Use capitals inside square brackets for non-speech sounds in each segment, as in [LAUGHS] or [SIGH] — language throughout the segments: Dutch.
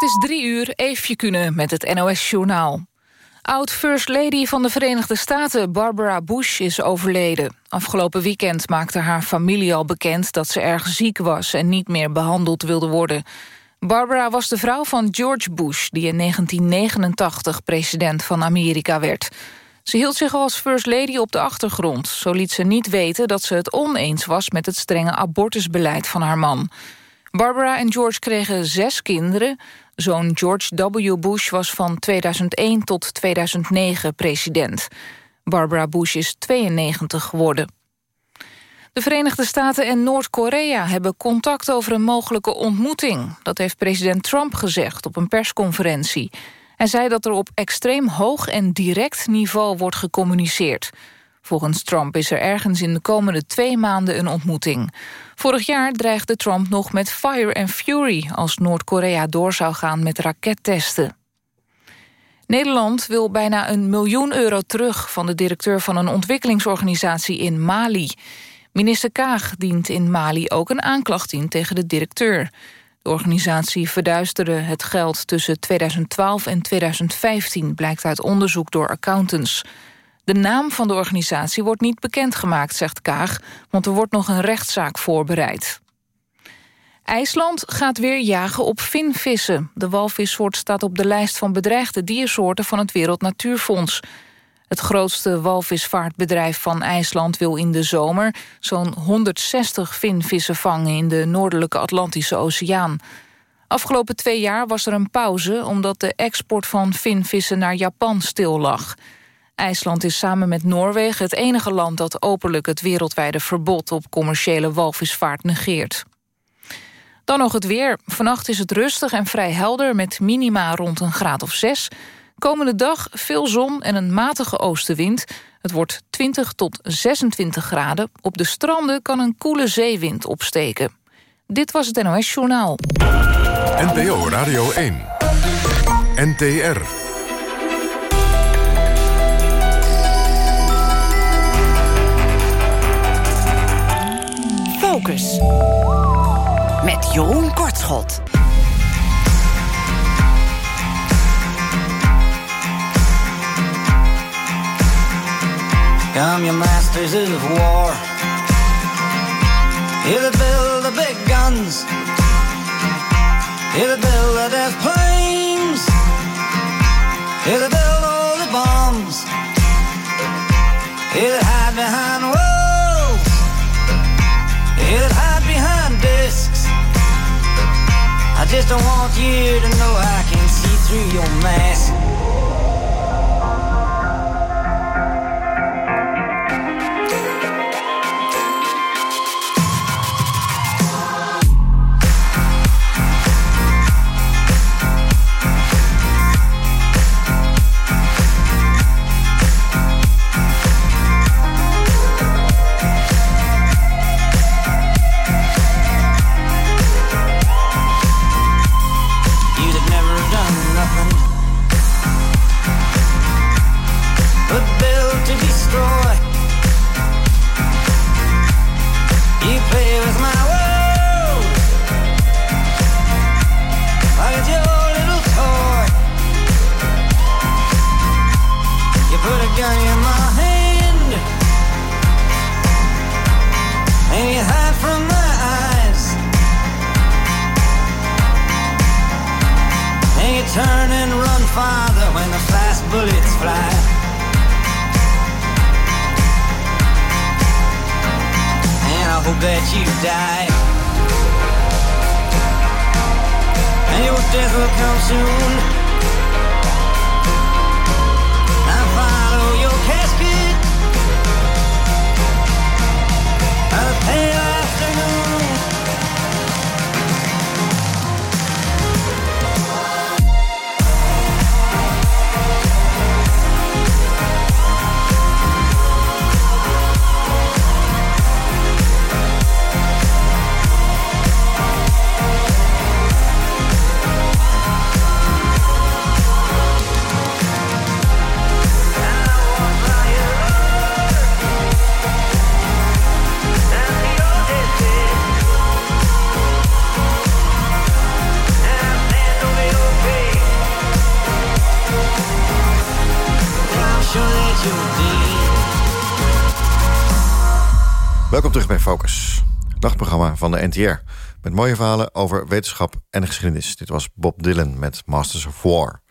Het is drie uur, Eefje kunnen met het NOS-journaal. Oud-First Lady van de Verenigde Staten, Barbara Bush, is overleden. Afgelopen weekend maakte haar familie al bekend dat ze erg ziek was... en niet meer behandeld wilde worden. Barbara was de vrouw van George Bush... die in 1989 president van Amerika werd. Ze hield zich als First Lady op de achtergrond. Zo liet ze niet weten dat ze het oneens was... met het strenge abortusbeleid van haar man. Barbara en George kregen zes kinderen. Zoon George W. Bush was van 2001 tot 2009 president. Barbara Bush is 92 geworden. De Verenigde Staten en Noord-Korea hebben contact over een mogelijke ontmoeting. Dat heeft president Trump gezegd op een persconferentie. Hij zei dat er op extreem hoog en direct niveau wordt gecommuniceerd. Volgens Trump is er ergens in de komende twee maanden een ontmoeting. Vorig jaar dreigde Trump nog met fire and fury... als Noord-Korea door zou gaan met rakettesten. Nederland wil bijna een miljoen euro terug... van de directeur van een ontwikkelingsorganisatie in Mali. Minister Kaag dient in Mali ook een aanklacht in tegen de directeur. De organisatie verduisterde het geld tussen 2012 en 2015... blijkt uit onderzoek door accountants... De naam van de organisatie wordt niet bekendgemaakt, zegt Kaag... want er wordt nog een rechtszaak voorbereid. IJsland gaat weer jagen op vinvissen. De walvissoort staat op de lijst van bedreigde diersoorten... van het Wereld Natuurfonds. Het grootste walvisvaartbedrijf van IJsland wil in de zomer... zo'n 160 vinvissen vangen in de noordelijke Atlantische Oceaan. Afgelopen twee jaar was er een pauze... omdat de export van vinvissen naar Japan stil lag... IJsland is samen met Noorwegen het enige land dat openlijk het wereldwijde verbod op commerciële walvisvaart negeert. Dan nog het weer. Vannacht is het rustig en vrij helder met minima rond een graad of 6. Komende dag veel zon en een matige oostenwind. Het wordt 20 tot 26 graden. Op de stranden kan een koele zeewind opsteken. Dit was het NOS Journaal. NPO Radio 1. NTR. Met Jeroen Kortschot. Masters of war. Here build the big guns. The death planes. Here build the bombs. Just don't want you to know I can see through your mask. That you die. And your death will come soon. Welkom terug bij Focus, nachtprogramma van de NTR. Met mooie verhalen over wetenschap en geschiedenis. Dit was Bob Dylan met Masters of War.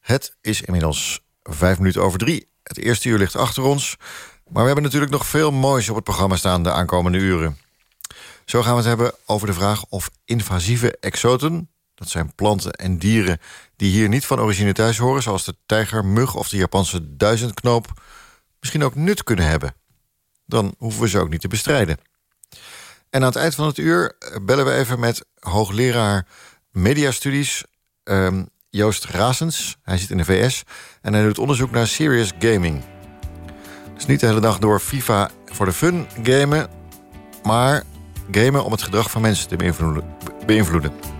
Het is inmiddels vijf minuten over drie. Het eerste uur ligt achter ons. Maar we hebben natuurlijk nog veel moois op het programma staan de aankomende uren. Zo gaan we het hebben over de vraag of invasieve exoten... dat zijn planten en dieren die hier niet van origine thuis horen... zoals de tijgermug of de Japanse duizendknoop... misschien ook nut kunnen hebben. Dan hoeven we ze ook niet te bestrijden. En aan het eind van het uur bellen we even met hoogleraar mediastudies... Um, Joost Razens. Hij zit in de VS en hij doet onderzoek naar serious gaming. Dus niet de hele dag door FIFA voor de fun gamen... maar gamen om het gedrag van mensen te beïnvloeden.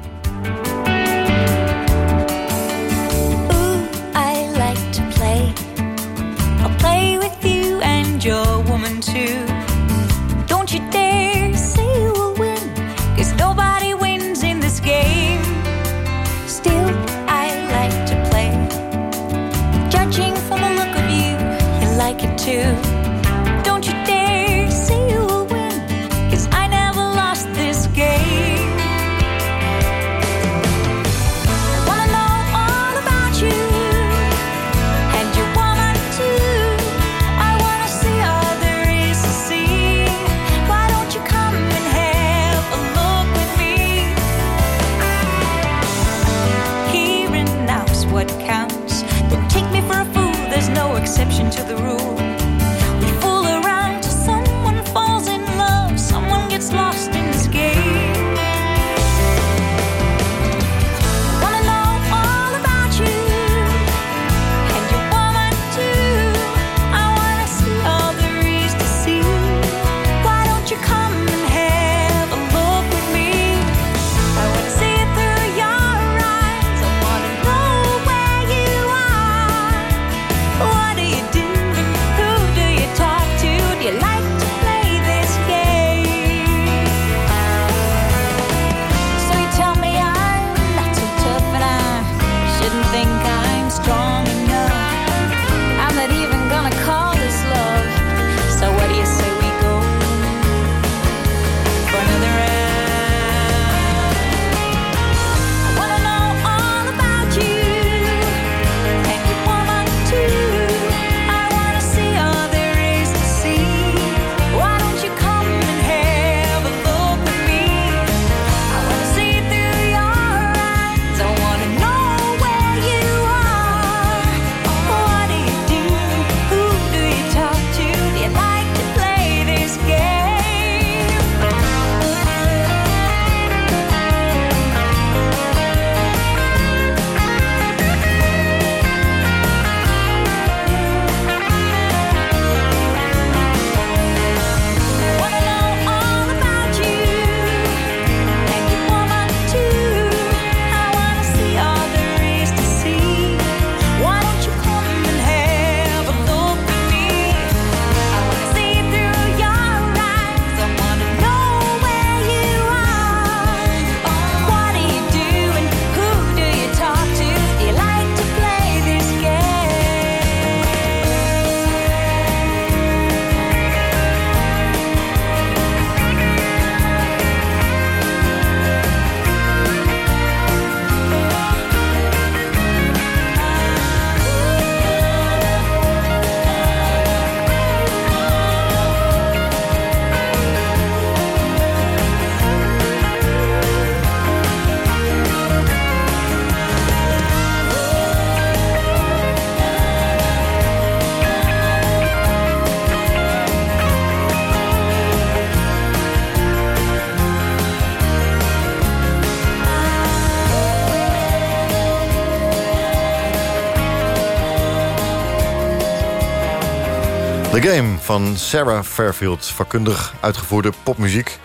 The Game van Sarah Fairfield. Vakkundig uitgevoerde popmuziek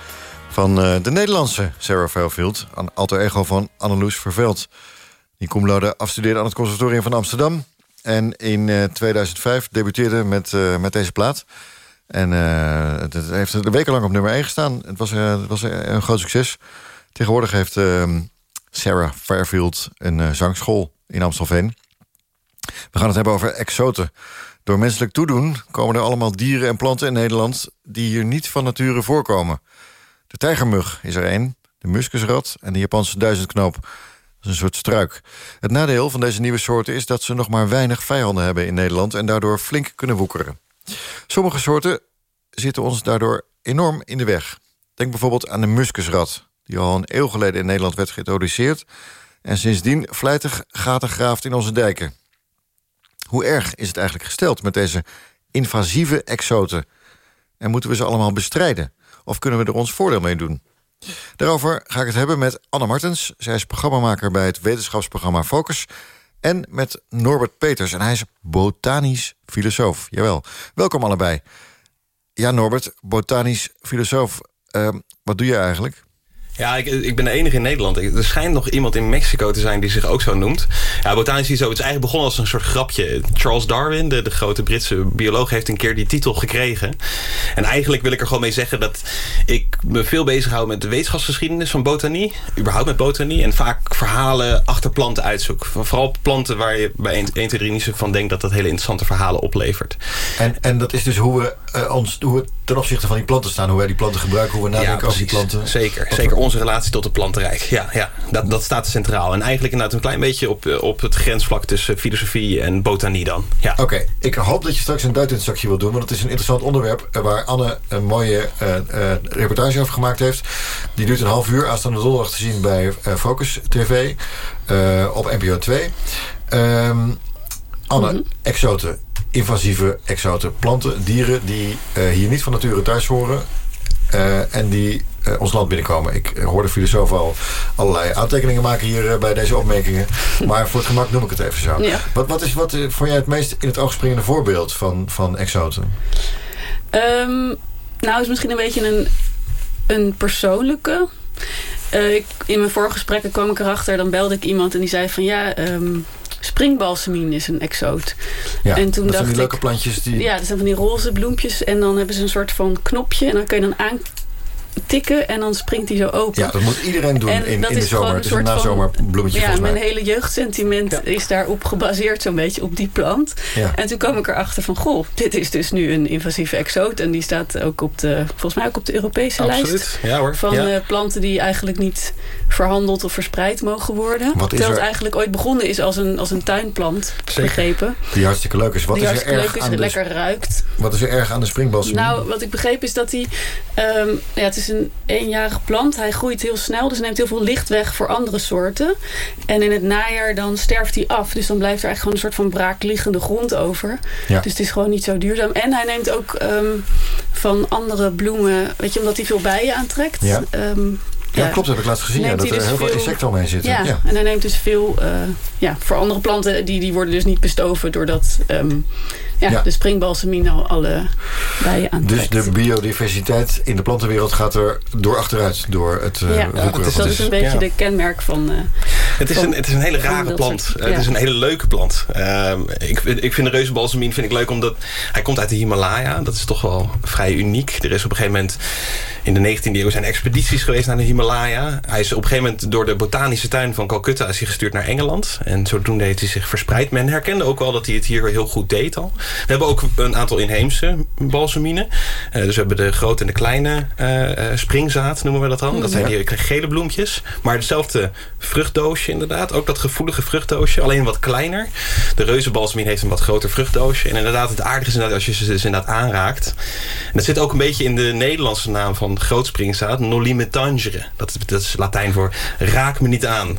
van uh, de Nederlandse Sarah Fairfield. Een alter ego van Anneloes Verveld. Die cum laude afstudeerde aan het conservatorium van Amsterdam. En in uh, eh, 2005 debuteerde met, uh, met deze plaat. En het, het, heeft er wekenlang op nummer 1 gestaan. Het was, het was een groot succes. Tegenwoordig heeft Sarah Fairfield een zangschool in Amstelveen. We gaan het hebben over exoten. Door menselijk toedoen komen er allemaal dieren en planten in Nederland... die hier niet van nature voorkomen. De tijgermug is er één, de muskusrat en de Japanse duizendknoop. Dat is een soort struik. Het nadeel van deze nieuwe soorten is dat ze nog maar weinig vijanden hebben in Nederland... en daardoor flink kunnen woekeren. Sommige soorten zitten ons daardoor enorm in de weg. Denk bijvoorbeeld aan de muskusrat, die al een eeuw geleden in Nederland werd geïntroduceerd... en sindsdien vlijtig gaten graaft in onze dijken. Hoe erg is het eigenlijk gesteld met deze invasieve exoten? En moeten we ze allemaal bestrijden? Of kunnen we er ons voordeel mee doen? Daarover ga ik het hebben met Anne Martens. Zij is programmamaker bij het wetenschapsprogramma Focus. En met Norbert Peters. En hij is botanisch filosoof. Jawel. Welkom allebei. Ja, Norbert, botanisch filosoof. Uh, wat doe je eigenlijk? Ja, ik, ben de enige in Nederland. Er schijnt nog iemand in Mexico te zijn die zich ook zo noemt. Ja, botanisch zo. Het is eigenlijk begonnen als een soort grapje. Charles Darwin, de, grote Britse bioloog, heeft een keer die titel gekregen. En eigenlijk wil ik er gewoon mee zeggen dat ik me veel bezighoud met de wetenschapsgeschiedenis van botanie. Überhaupt met botanie. En vaak verhalen achter planten uitzoek. Vooral planten waar je bij 1, 2, 3 niet zo van denkt dat dat hele interessante verhalen oplevert. En, en dat is dus hoe we, uh, ons, ten opzichte van die planten staan. Hoe wij die planten gebruiken, hoe we nadenken ja, over die planten. Zeker, zeker onze relatie tot het plantenrijk. Ja, ja dat, dat staat centraal. En eigenlijk inderdaad een klein beetje op, eh, op het grensvlak tussen filosofie en botanie dan. Ja. Oké, ik hoop dat je straks een Duitsensakje wilt doen. Want het is een interessant onderwerp eh, waar Anne een mooie uh, uh, reportage over gemaakt heeft. Die duurt een half uur. Aanstaande donderdag te zien bij Focus TV op NPO 2. Um, Anne, mm -hmm. exoten invasieve exoten. Planten, dieren die uh, hier niet van nature thuis horen. Uh, en die uh, ons land binnenkomen. Ik hoorde filosofen al allerlei aantekeningen maken hier bij deze opmerkingen. [LAUGHS] Maar voor het gemak noem ik het even zo. Ja. Wat, wat is wat vond jij het meest in het oog springende voorbeeld van, van exoten? Um, nou, is misschien een beetje een, een persoonlijke. Ik, in mijn voorgesprekken kwam ik erachter, dan belde ik iemand en die zei van ja, um, springbalsemien is een exoot. Ja, en toen dat dacht zijn die leuke plantjes die... Ja, dat zijn van die roze bloempjes en dan hebben ze een soort van knopje en dan kun je dan aan tikken en dan springt hij zo open. Ja, dat moet iedereen doen in, in de zomer. Het is een nazomerbloemetje Ja, mijn hele jeugdsentiment ja. is daarop gebaseerd zo'n beetje op die plant. Ja. En toen kwam ik erachter van, goh, dit is dus nu een invasieve exoot. En die staat ook op de, volgens mij ook op de Europese Absoluut. lijst. Ja, hoor. Van ja. uh, planten die eigenlijk niet verhandeld of verspreid mogen worden. Wat is Terwijl er... het eigenlijk ooit begonnen is als een, als een tuinplant, Zeker. begrepen. Die hartstikke leuk is. Wat die is er hartstikke erg leuk is, aan de... lekker ruikt. Wat is er erg aan de springbalsemien? Nou, wat ik begreep is dat hij... Um, ja, het is een eenjarige plant. Hij groeit heel snel, dus neemt heel veel licht weg voor andere soorten. En in het najaar dan sterft hij af. Dus dan blijft er eigenlijk gewoon een soort van braakliggende grond over. Ja. Dus het is gewoon niet zo duurzaam. En hij neemt ook um, van andere bloemen... Weet je, omdat hij veel bijen aantrekt... Ja. Um, ja, klopt, heb ik laatst gezien. Ja, dat er dus heel veel insecten omheen zitten. Ja, en hij neemt dus veel... Uh, ja, voor andere planten, die, die worden dus niet bestoven... doordat um, ja, de springbalsemien al alle bijen Dus aantrekt. de biodiversiteit in de plantenwereld gaat er door achteruit. Door het uh, ja, dus dat is een beetje de kenmerk van... Het is, een, het is een hele rare plant. Het is een hele leuke plant. Uh, ik, vind- ik vind de reuzenbalsemien vind ik leuk omdat hij komt uit de Himalaya. Dat is toch wel vrij uniek. Er is op een gegeven moment in de 19e eeuw zijn expedities geweest naar de Himalaya. Hij is op een gegeven moment door de botanische tuin van Calcutta is hij gestuurd naar Engeland. En zodoende heeft hij zich verspreid. Men herkende ook wel dat hij het hier heel goed deed al. We hebben ook een aantal inheemse balseminen. Uh, dus we hebben de grote en de kleine uh, uh, springzaad noemen we dat dan. Dat zijn die gele bloempjes. Maar hetzelfde vruchtdoosje inderdaad. Ook dat gevoelige vruchtdoosje. Alleen wat kleiner. De reuzenbalsemien heeft een wat groter vruchtdoosje. En inderdaad het aardige is inderdaad als je ze dus inderdaad aanraakt. En dat zit ook een beetje in de Nederlandse naam van grootspringzaad. Noli me tangere. Dat, dat is Latijn voor raak me niet aan.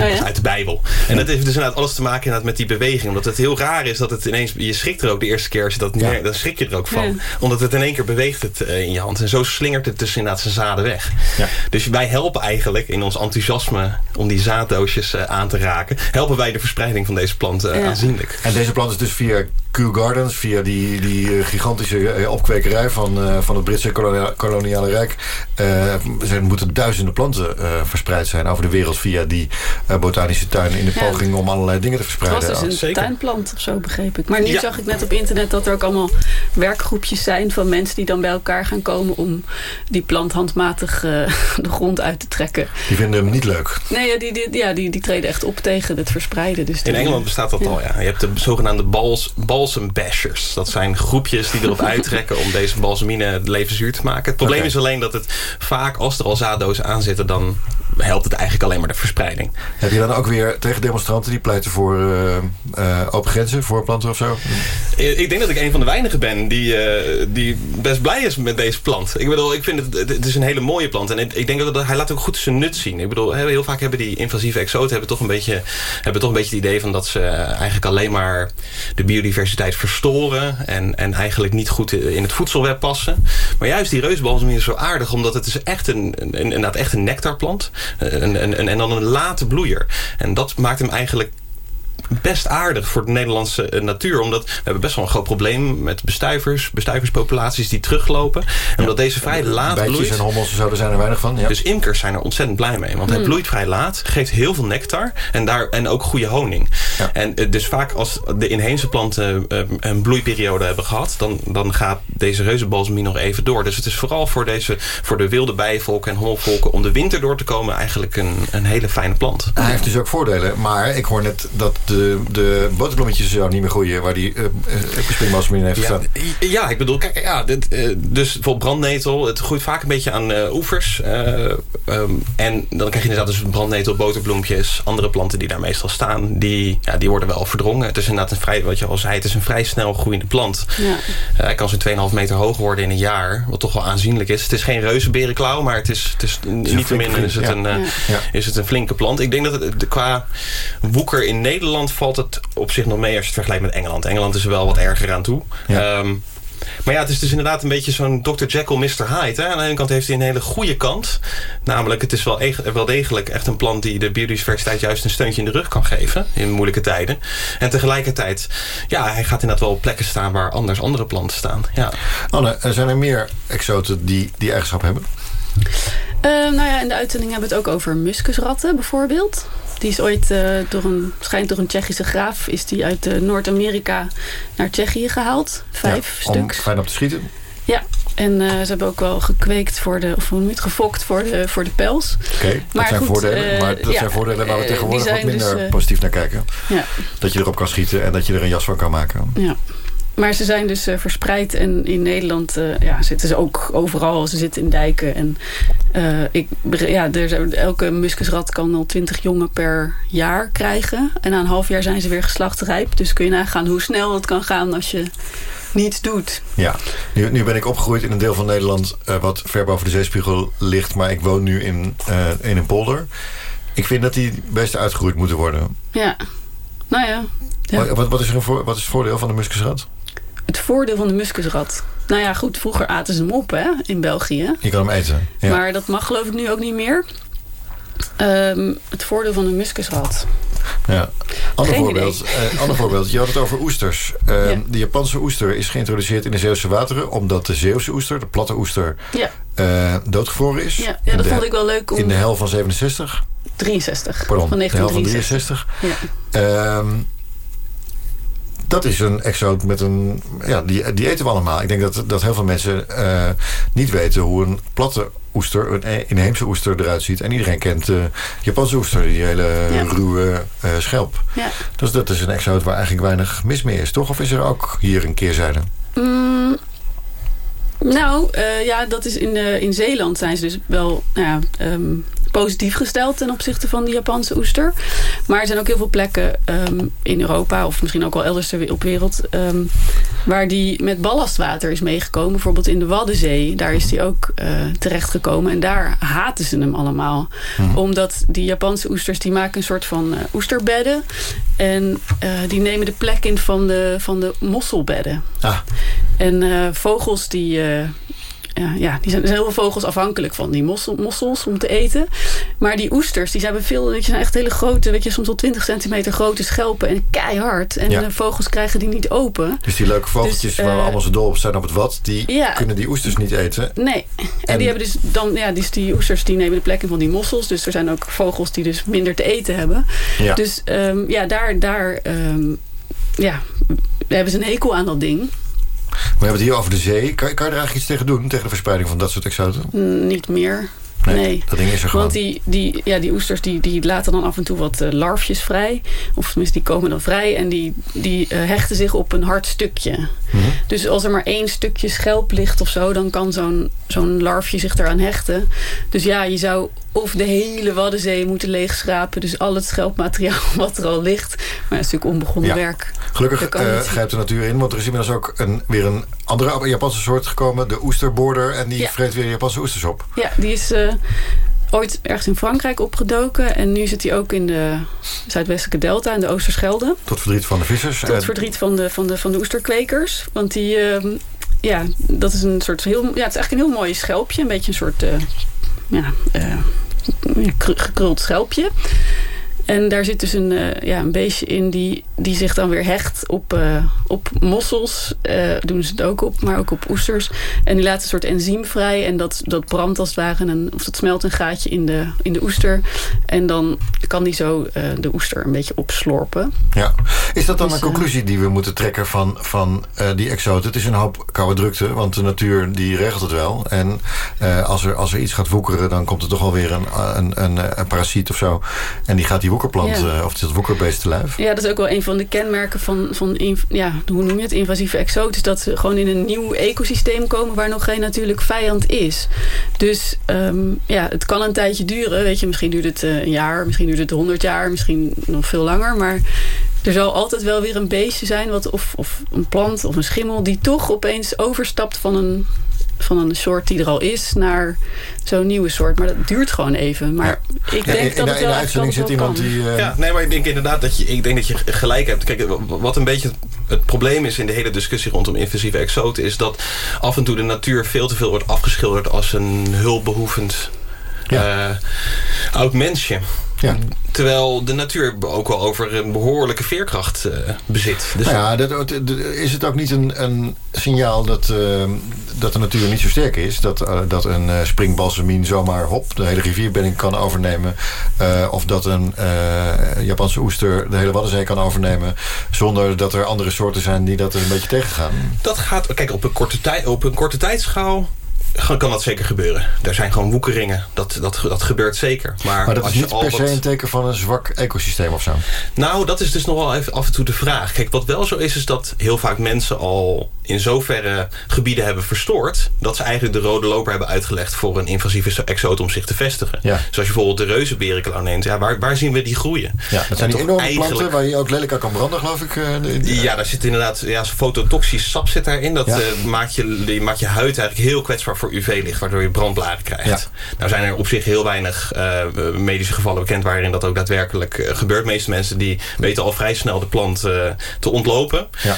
Oh ja? Uit de Bijbel. En dat heeft dus inderdaad alles te maken inderdaad met die beweging. Omdat het heel raar is dat het ineens... Je schrikt er ook de eerste keer als je dat Ja. neer... Dan schrik je er ook van. Ja. Omdat het in één keer beweegt het eh, in je hand. En zo slingert het dus inderdaad zijn zaden weg. Ja. Dus wij helpen eigenlijk in ons enthousiasme om die zaaddoosjes eh, aan te raken. Helpen wij de verspreiding van deze plant eh, Ja. aanzienlijk. En deze plant is dus via Kew Gardens... via die, die eh, gigantische opkwekerij van, eh, van het Britse kolonia- koloniale rijk... eh, zijn, moeten duizenden planten eh, verspreid zijn over de wereld... via die eh, botanische tuin in de Ja. poging om allerlei dingen te Het verspreiden. was dus een zeker. tuinplant of zo, begreep ik. Maar nu Ja. zag ik net op internet dat er ook allemaal werkgroepjes zijn... van mensen die dan bij elkaar gaan komen... om die plant handmatig eh, [LAUGHS] de grond uit te trekken. Die vinden hem niet leuk. Nee, ja, die, die, ja, die, die treden echt op tegen het verspreiden. Dus In Engeland bestaat dat Ja. al, ja. Je hebt de zogenaamde bals, bashers. Dat zijn groepjes die erop [LAUGHS] uittrekken om deze balsamine het leven zuur te maken. Het probleem is alleen dat het vaak, als er al zaaddozen aan zitten... dan helpt het eigenlijk alleen maar de verspreiding. Heb je dan ook weer tegen demonstranten die pleiten voor eh, open grenzen voor planten of zo? Ik denk dat ik een van de weinigen ben die, eh, die best blij is met deze plant. Ik bedoel, ik vind het, het- is een hele mooie plant. En ik denk dat hij laat ook goed zijn nut zien. Ik bedoel, heel heel vaak hebben die invasieve exoten hebben toch een beetje, hebben toch een beetje het idee van dat ze eigenlijk alleen maar de biodiversiteit verstoren. En, en eigenlijk niet goed in het voedselweb passen. Maar juist die reusbalsem is zo aardig, omdat het is echt een, een, inderdaad echt een nectarplant. Een, een, een, en dan een late bloeier. En dat maakt hem eigenlijk best aardig voor de Nederlandse eh, natuur. Omdat we hebben best wel een groot probleem met bestuivers. Bestuiverspopulaties die teruglopen. En omdat deze vrij laat Bijtjes bloeit. en hommels en zo, daar zijn er weinig van. Ja. Dus imkers zijn er ontzettend blij mee. Want hij bloeit vrij laat, geeft heel veel nectar en, daar, en ook goede honing. Ja. En eh, dus vaak als de inheemse planten eh, een bloeiperiode hebben gehad... dan, dan gaat deze reuzenbalsemie nog even door. Dus het is vooral voor, deze, voor de wilde bijenvolken en hommelvolken... om de winter door te komen eigenlijk een, een hele fijne plant. Hij heeft dus ook voordelen. Maar ik hoor net dat de, de boterbloemetjes zo niet meer groeien... waar die uh, in heeft Ja, gestaan. ja, ik bedoel, kijk, ja, dit, eh, dus bijvoorbeeld brandnetel, het groeit vaak een beetje aan eh, oevers. eh, ehm, en dan krijg je inderdaad dus brandnetel, boterbloempjes, andere planten die daar meestal staan, die, ja, die worden wel verdrongen. Het is inderdaad een vrij, wat je al zei, het is een vrij snel groeiende plant. Ja. Hij kan zo'n 2,5 meter hoog worden in een jaar, wat toch wel aanzienlijk is. Het is geen reuzenberenklauw, maar het is, het is, niet te min is het, ja. een, Ja. is het een flinke plant. Ik denk dat het de- qua woeker in Nederland valt het op zich nog mee als je het vergelijkt met Engeland. Engeland is er wel wat erger aan toe. Ja. Ehm, maar ja, het is dus inderdaad een beetje zo'n Dr. Jekyll, Mr. Hyde. Hè? Aan de ene kant heeft hij een hele goede kant. Namelijk, het is wel, e- wel degelijk echt een plant die de biodiversiteit juist een steuntje in de rug kan geven. In moeilijke tijden. En tegelijkertijd, ja, hij gaat inderdaad wel op plekken staan waar anders andere planten staan. Ja. Anne, er zijn er meer exoten die die eigenschap hebben? Eh, nou ja, in de uitzending hebben we het ook over muskusratten bijvoorbeeld. Die is ooit eh, door een, schijnt door een Tsjechische graaf, is die uit eh, Noord-Amerika naar Tsjechië gehaald. Vijf Ja, om stuks. fijn op te schieten. Ja, en eh, ze hebben ook wel gekweekt voor de, of hoe noem je het, gefokt voor de, voor de pels. Oké, dat Maar zijn goed, voordelen. maar dat ja, zijn voordelen waar we tegenwoordig wat minder dus, positief naar kijken. Ja, Dat je erop kan schieten en dat je er een jas van kan maken. ja. Maar ze zijn dus eh, verspreid en in Nederland eh, ja, zitten ze ook overal. Ze zitten in dijken. En eh, ik, ja, er zijn, elke muskusrat kan al 20 jongen per jaar krijgen. En na een half jaar zijn ze weer geslachtrijp. Dus kun je nagaan hoe snel het kan gaan als je niets doet. Ja, nu, nu ben ik opgegroeid in een deel van Nederland... wat ver boven de zeespiegel ligt. Maar ik woon nu in, in een polder. Ik vind dat die best uitgegroeid moeten worden. Ja, nou ja. ja. Wat, wat, is er een voor, wat is het voordeel van de muskusrat? Het voordeel van de muskusrat. Nou ja, goed, vroeger aten ze hem op hè, in België. Je kan hem eten. Ja. Maar dat mag geloof ik nu ook niet meer. Ehm, het voordeel van de muskusrat. Ja. Ander Geen voorbeeld, eh, ander voorbeeld. Je had het over oesters. Eh, Ja. De Japanse oester is geïntroduceerd in de Zeeuwse wateren... omdat de Zeeuwse oester, de platte oester, Ja, eh, doodgevroren is. ja, dat de- vond ik wel leuk om... In de hel van 67. 63. Pardon, van 1963. 63. Ja. Ehm, dat is een exoot met een... Ja, die, die eten we allemaal. Ik denk dat, dat heel veel mensen eh, niet weten hoe een platte oester, een inheemse oester eruit ziet. En iedereen kent de Japanse oester, die hele Ja. ruwe eh, schelp. ja. Dus dat is een exoot waar eigenlijk weinig mis mee is, toch? Of is er ook hier een keerzijde? Mm, nou, eh, ja, dat is in, in Zeeland zijn ze dus wel nou ja, ehm, positief gesteld ten opzichte van de Japanse oester. Maar er zijn ook heel veel plekken ehm, in Europa, of misschien ook wel elders op wereld, ehm, waar die met ballastwater is meegekomen. Bijvoorbeeld in de Waddenzee, daar is die ook eh, terechtgekomen. En daar haten ze hem allemaal. Omdat die Japanse oesters, die maken een soort van eh, oesterbedden. En eh, die nemen de plek in van de, van de mosselbedden. Ah, En vogels die, ja, ja, die zijn, er zijn heel veel vogels afhankelijk van die mossel, mossels om te eten. Maar die oesters, die hebben veel, weet je, zijn echt hele grote, weet je, soms wel 20 centimeter grote schelpen en keihard. En Ja. vogels krijgen die niet open. Dus die leuke vogeltjes Dus, waar we eh, allemaal zo dol op zijn op het wat... die Ja. kunnen die oesters niet eten. Nee. En, En- die hebben dus dan, ja, die, die oesters die nemen de plek in van die mossels. Dus er zijn ook vogels die dus minder te eten hebben. Ja. Dus ehm, ja, daar, daar ehm, ja, hebben ze een hekel aan dat ding. We hebben het hier over de zee. Kan, kan je er eigenlijk iets tegen doen? Tegen de verspreiding van dat soort exoten? Mm, Niet meer. Nee, Nee. dat ding is er gewoon. Want die, die, ja, die oesters die, die laten dan af en toe wat eh, larfjes vrij. Of tenminste, die komen dan vrij. En die, die eh, hechten zich op een hard stukje. Mhm. Dus als er maar één stukje schelp ligt of zo... dan kan zo'n zo'n larfje zich eraan hechten. Dus ja, je zou of de hele Waddenzee moeten leegschrapen. Dus al het schelpmateriaal [LAUGHS] wat er al ligt. Maar dat is natuurlijk onbegonnen Ja. werk. Gelukkig niet. grijpt de natuur in. Want er is inmiddels ook een, weer een andere Japanse soort gekomen. De oesterborder. En die Ja. vreet weer Japanse oesters op. Ja, die is eh, ooit ergens in Frankrijk opgedoken. En nu zit hij ook in de Zuidwestelijke Delta, in de Oosterschelde. Tot verdriet van de vissers. Tot En- verdriet van de, van de, van de oesterkwekers. Want die, ehm, ja, dat is een soort heel, ja, het is eigenlijk een heel mooi schelpje. Een beetje een soort, eh, ja, gekruld schelpje. En daar zit dus een, eh, ja, een beestje in die, die zich dan weer hecht op, eh, op mossels. eh, doen ze het ook op, maar ook op oesters. En die laat een soort enzym vrij. En dat, dat brandt als het ware, een, of dat smelt een gaatje in de, in de oester. En dan kan die zo de oester een beetje opslorpen. Ja. Is dat dan Dus, een conclusie die we moeten trekken van, van die exoten? Het is een hoop koude drukte, want de natuur die regelt het wel. En als, er, als er iets gaat woekeren, dan komt er toch alweer een, een, een, een parasiet of zo. En die gaat die woekerplant, Ja. eh, of dat woekerbeest te lijf. Ja, dat is ook wel een van de kenmerken van, van ja, hoe noem je het, invasieve exoten. Dat ze gewoon in een nieuw ecosysteem komen waar nog geen natuurlijk vijand is. Dus ehm, ja, het kan een tijdje duren. Weet je, misschien duurt het eh, een jaar, misschien duurt het honderd jaar, misschien nog veel langer. Maar er zal altijd wel weer een beestje zijn, wat, of, of een plant of een schimmel, die toch opeens overstapt van een, van een soort die er al is naar zo'n nieuwe soort. Maar dat duurt gewoon even. Maar ik Ja, denk in, dat in de, het in wel de echt uitzending zit iemand kan. die... eh, Ja, nee, maar ik denk inderdaad dat je, ik denk dat je gelijk hebt. Kijk, wat een beetje het probleem is in de hele discussie rondom invasieve exoten... is dat af en toe de natuur veel te veel wordt afgeschilderd als een hulpbehoevend Ja. eh, oud mensje. Ja. Terwijl de natuur ook wel over een behoorlijke veerkracht eh, bezit. Dus Nou ja, dat, is het ook niet een, een signaal dat, eh, dat de natuur niet zo sterk is? Dat, eh, dat een springbalsemien zomaar hop de hele rivierbedding kan overnemen? Of dat een Japanse oester de hele Waddenzee kan overnemen... zonder dat er andere soorten zijn die dat een beetje tegengaan? Dat gaat, kijk, op een korte, tij, op een korte tijdschaal kan dat zeker gebeuren. Er zijn gewoon woekeringen. Dat, dat, dat gebeurt zeker. Maar, maar dat als is niet per se wat... een teken van een zwak ecosysteem of zo? Nou, dat is dus nog wel even af en toe de vraag. Kijk, wat wel zo is, is dat heel vaak mensen al in zoverre gebieden hebben verstoord... dat ze eigenlijk de rode loper hebben uitgelegd... voor een invasieve exoot om zich te vestigen. Ja. Dus als je bijvoorbeeld de reuzenberenklauw neemt... Ja, waar, waar zien we die groeien? Ja, dat zijn die enorme eigenlijk- planten waar je ook lelijk aan kan branden, geloof ik. eh, Ja, daar zit inderdaad ja, fototoxisch sap zit daarin. Dat Ja. eh, maakt, je, die maakt je huid eigenlijk heel kwetsbaar voor UV-licht... waardoor je brandblaren krijgt. Ja. Nou zijn er op zich heel weinig eh, medische gevallen bekend... waarin dat ook daadwerkelijk eh, gebeurt. De meeste mensen die weten al vrij snel de plant eh, te ontlopen. Ja.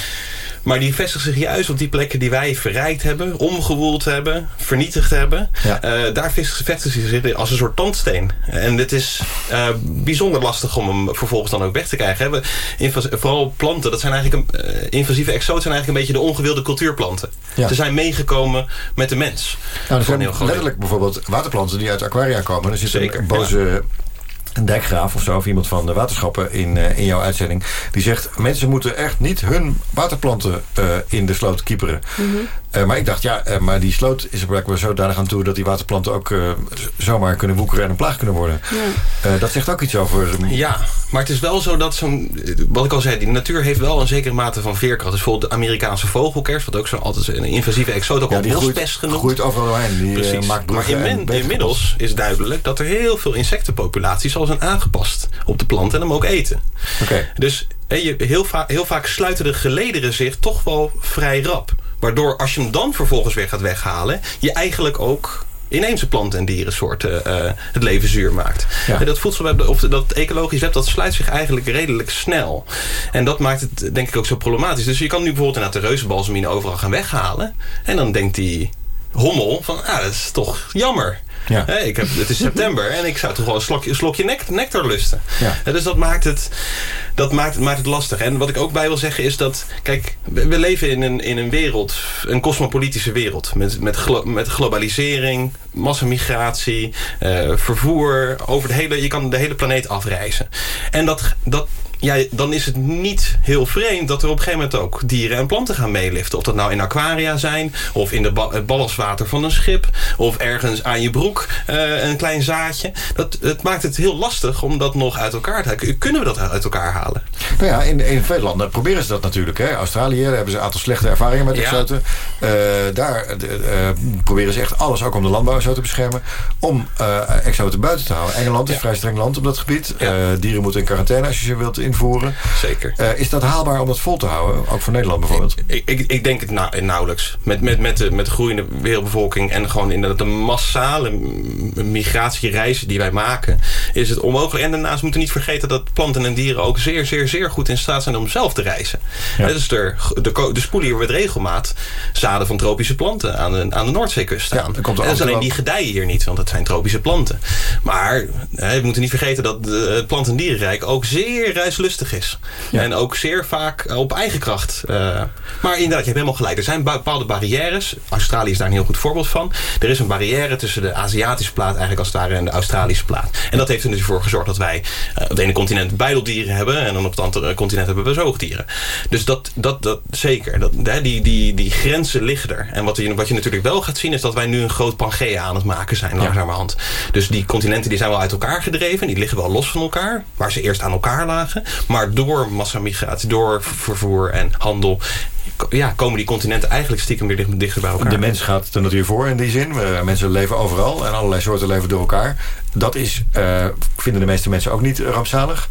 Maar die vestigen zich juist op die plekken die wij verrijkt hebben... omgewoeld hebben, vernietigd hebben. Ja. Eh, daar vestigen ze zich als een soort tandsteen. En dit is eh, bijzonder lastig om hem vervolgens dan ook weg te krijgen. We- vooral planten, dat zijn eigenlijk een, eh, invasieve exoten... zijn eigenlijk een beetje de ongewilde cultuurplanten. Ja. Ze zijn meegekomen met de mens. Nou, er zijn letterlijk bijvoorbeeld waterplanten die uit aquaria komen. Er zit Zeker, boze dijkgraaf of zo, of iemand van de waterschappen in, eh, in jouw uitzending. Die zegt, mensen moeten echt niet hun waterplanten eh, in de sloot kieperen. Mhm. Eh, maar ik dacht, ja, eh, maar die sloot is er blijkbaar zodanig aan toe... dat die waterplanten ook eh, zomaar kunnen woekeren en een plaag kunnen worden. Ja. Eh, dat zegt ook iets over... Ja, maar het is wel zo dat zo'n... Wat ik al zei, die natuur heeft wel een zekere mate van veerkracht. Dus bijvoorbeeld de Amerikaanse vogelkers... wat ook zo altijd een invasieve exoot, ook ja, al die groeit, bospest genoemd. groeit overal doorheen. Die Precies. maakt maar inmin- inmiddels is duidelijk dat er heel veel insectenpopulaties al zijn aangepast op de plant en hem ook eten. Dus je, heel, va heel vaak sluiten de gelederen zich toch wel vrij rap. Waardoor als je hem dan vervolgens weer gaat weghalen, je eigenlijk ook inheemse planten en dierensoorten eh, het leven zuur maakt. Ja. En Dat voedselweb, of dat ecologisch web, dat sluit zich eigenlijk redelijk snel. En dat maakt het denk ik ook zo problematisch. Dus je kan nu bijvoorbeeld inderdaad de reuzenbalsemine overal gaan weghalen. En dan denkt die hommel van, ah, dat is toch jammer. Ja. Ik heb, het is september en ik zou toch wel een slokje, slokje nect- nectar lusten. Ja. Dus dat maakt het, dat maakt, maakt het lastig. En wat ik ook bij wil zeggen is dat... Kijk, we we leven in een, in een wereld, een cosmopolitische wereld. Met, met, glo- met globalisering, massamigratie, eh, vervoer. Over de hele, je kan de hele planeet afreizen. En dat, dat, ja, dan is het niet heel vreemd dat er op een gegeven moment ook dieren en planten gaan meeliften. Of dat nou in aquaria zijn, of in de ba het ballastwater van een schip, of ergens aan je broek eh, een klein zaadje. Dat, het maakt het heel lastig om dat nog uit elkaar te halen. Kunnen we dat uit elkaar halen? Nou ja, in, in veel landen proberen ze dat natuurlijk. Hè. Australië, daar hebben ze een aantal slechte ervaringen met Ja. exoten. Eh, daar eh, proberen ze echt alles, ook om de landbouw zo te beschermen... om exoten buiten te houden. Engeland is Ja. vrij streng land op dat gebied. Ja. Dieren moeten in quarantaine als je ze wilt invoeren. Zeker. Eh, is dat haalbaar om dat vol te houden? Ook voor Nederland bijvoorbeeld? Ik, ik, ik denk het nou, nauwelijks. Met, met, met, de, met de groeiende wereldbevolking en gewoon inderdaad de massale migratiereizen die wij maken, is het onmogelijk. En daarnaast moeten we niet vergeten dat planten en dieren ook zeer, zeer, zeer goed in staat zijn om zelf te reizen. Ja. Dus er, de, de spoelen hier met regelmaat zaden van tropische planten aan de, aan de Noordzeekust staan. Ja, komt er en dat is alleen die gedijen hier niet, want het zijn tropische planten. Maar hè, we moeten niet vergeten dat de- het plant- en dierenrijk ook zeer reislustig is. Ja. En ook zeer vaak op eigen kracht. eh, maar inderdaad, je hebt helemaal gelijk. Er zijn bepaalde barrières. Australië is daar een heel goed voorbeeld van. Er is een barrière tussen de Aziatische plaat eigenlijk als het ware en de Australische plaat. En dat heeft er dus voor gezorgd dat wij eh, op het ene continent buideldieren hebben en dan op het andere continent hebben we zoogdieren. Dus dat, dat, dat zeker. Dat, hè, die, die, die grenzen liggen er. En wat je, wat je natuurlijk wel gaat zien is dat wij nu een groot Pangea aan het maken zijn langzamerhand. Dus die continenten die zijn wel uit elkaar gedreven. Die liggen wel los van elkaar. Waar ze eerst aan elkaar lagen. Maar door massamigratie, door vervoer en handel ja, komen die continenten eigenlijk stiekem weer dicht- dichter bij elkaar. De mens gaat de natuur voor in die zin. Eh, mensen leven overal en allerlei soorten leven door elkaar. Dat is, eh, vinden de meeste mensen ook niet rampzalig.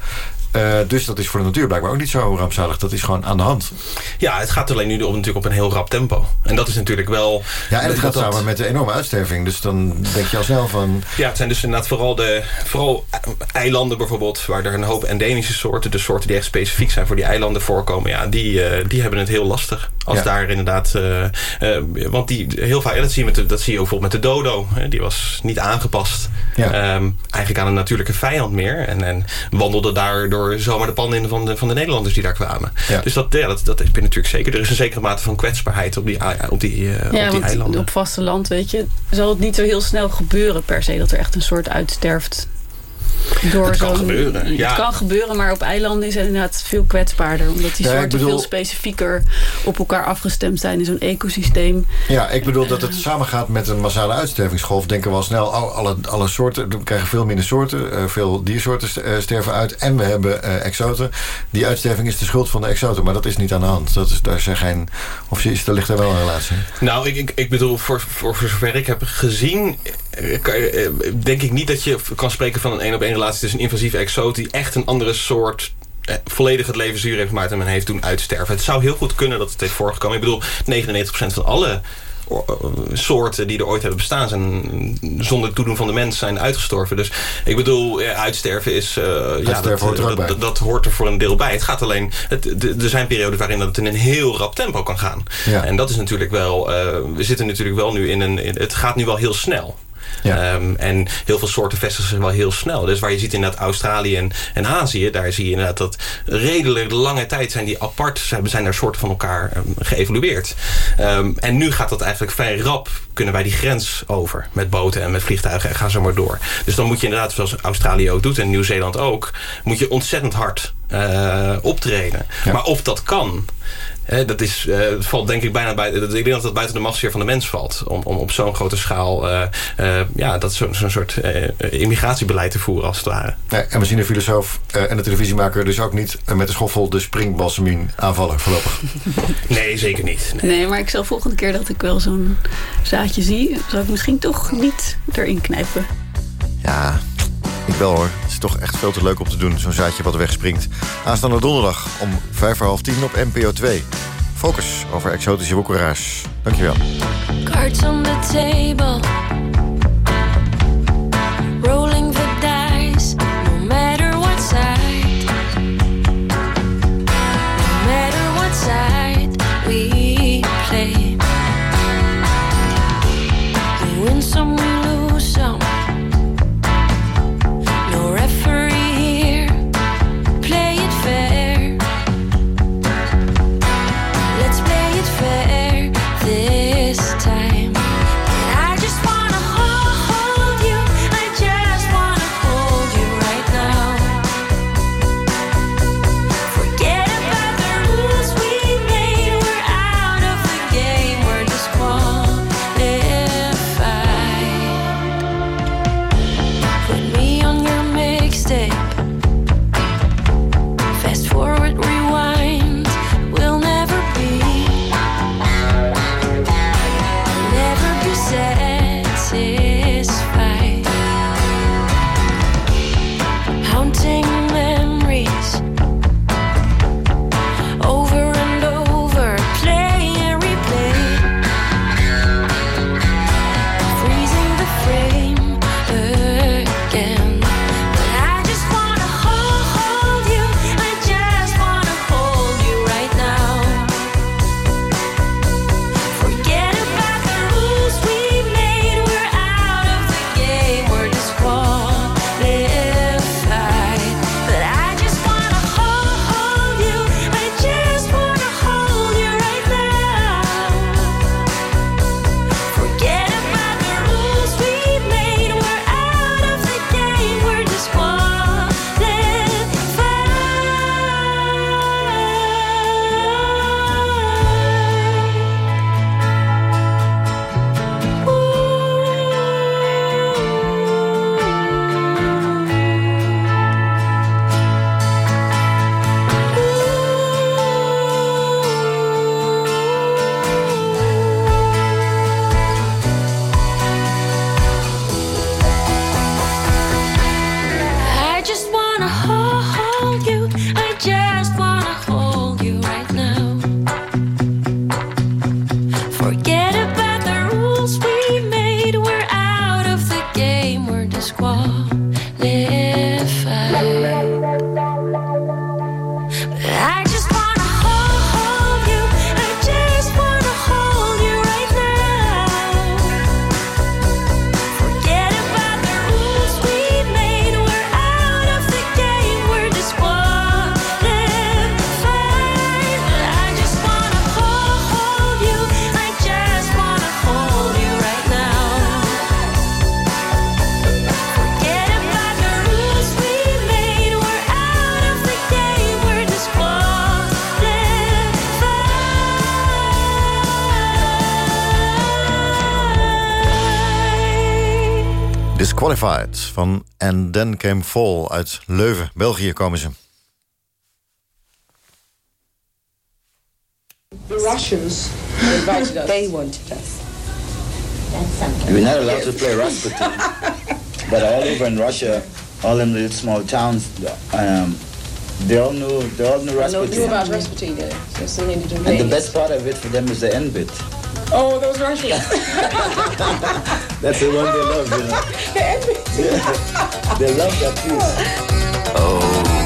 Eh, dus dat is voor de natuur blijkbaar ook niet zo rampzalig. Dat is gewoon aan de hand. Ja, het gaat alleen nu op, natuurlijk op een heel rap tempo. En dat is natuurlijk wel... Ja, en het gaat dat- samen met de enorme uitsterving. Dus dan denk je al snel van... Ja, het zijn dus inderdaad vooral, de, vooral eilanden bijvoorbeeld... waar er een hoop endemische soorten... de soorten die echt specifiek zijn voor die eilanden voorkomen... ja, die, eh, die hebben het heel lastig. Als Ja. daar inderdaad... eh, want die, heel vaak, dat, zie je met de, dat zie je ook bijvoorbeeld met de dodo. Hè, die was niet aangepast. Ja. Ehm, eigenlijk aan een natuurlijke vijand meer. En, en wandelde daardoor zomaar de panden in van de, van de Nederlanders die daar kwamen. Ja. Dus dat, ja, dat, dat heb je natuurlijk zeker. Er is een zekere mate van kwetsbaarheid op die, op die, eh, op die want eilanden. op vasteland, weet je, zal het niet zo heel snel gebeuren per se dat er echt een soort uitsterft. Door Het kan gebeuren, ja. Het kan gebeuren, maar op eilanden is het inderdaad veel kwetsbaarder. Omdat die Ja, soorten bedoel- veel specifieker op elkaar afgestemd zijn in zo'n ecosysteem. Ja, ik bedoel dat het samengaat met een massale uitstervingsgolf. Denken we al snel, alle, alle soorten, we krijgen veel minder soorten. eh, veel diersoorten eh, sterven uit. En we hebben eh, exoten. Die uitsterving is de schuld van de exoten. Maar dat is niet aan de hand. Dat is, daar zijn geen, of is, daar ligt er wel een relatie. Nou, ik, ik, ik bedoel, voor, voor, voor zover ik heb gezien... kan je, denk ik niet dat je kan spreken van een één op één relatie... tussen een invasieve exoot die echt een andere soort... eh, volledig het leven zuur heeft gemaakt en men heeft doen uitsterven. Het zou heel goed kunnen dat het heeft voorgekomen. Ik bedoel, 99% van alle soorten die er ooit hebben bestaan... zijn zonder toedoen van de mens zijn uitgestorven. Dus ik bedoel, uitsterven is... eh, ja, dat, hoort er ook dat, bij. dat, dat hoort er voor een deel bij. Het gaat alleen... Het, er zijn perioden waarin dat in een heel rap tempo kan gaan. Ja. En dat is natuurlijk wel... eh, we zitten natuurlijk wel nu in een... het gaat nu wel heel snel. Ja. Ehm, en heel veel soorten vestigen zich wel heel snel. Dus waar je ziet inderdaad Australië en, en Azië... daar zie je inderdaad dat redelijk lange tijd zijn die apart... zijn, er soorten van elkaar ehm, geëvolueerd. Ehm, en nu gaat dat eigenlijk vrij rap... kunnen wij die grens over met boten en met vliegtuigen... en gaan zo maar door. Dus dan moet je inderdaad, zoals Australië ook doet... en Nieuw-Zeeland ook... moet je ontzettend hard eh, optreden. Ja. Maar of dat kan... Hè, dat is, eh, valt denk ik bijna bij. dat- Ik denk dat dat buiten de machtsfeer van de mens valt. Om, om op zo'n grote schaal eh, eh, ja, dat zo'n soort eh, immigratiebeleid te voeren als het ware. Nee, en we zien de filosoof eh, en de televisiemaker dus ook niet met de schoffel de springbalsemien aanvallen voorlopig. [LAUGHS] Nee, zeker niet. Nee. Nee, maar ik zal volgende keer dat ik wel zo'n zaadje zie... zal ik misschien toch niet erin knijpen. Ja, ik wel hoor. Het is toch echt veel te leuk om te doen, zo'n zaadje wat wegspringt. Aanstaande donderdag om vijf voor half tien op NPO 2. Focus over exotische woekeraars. Dankjewel. Cards on the table. Qualified van And Then Came Fall uit Leuven, België komen ze. The Russians invited us. [LAUGHS] They wanted us. We're not allowed to play Rasputin. [LAUGHS] but all over in Russia, all in the small towns, um, they all knew, they all knew Rasputin. I knew about Rasputin, yeah. So and the best part of it for them is the end bit. Oh, those Russians. [LAUGHS] That's the one they love, you know. yeah. They love that piece. Oh.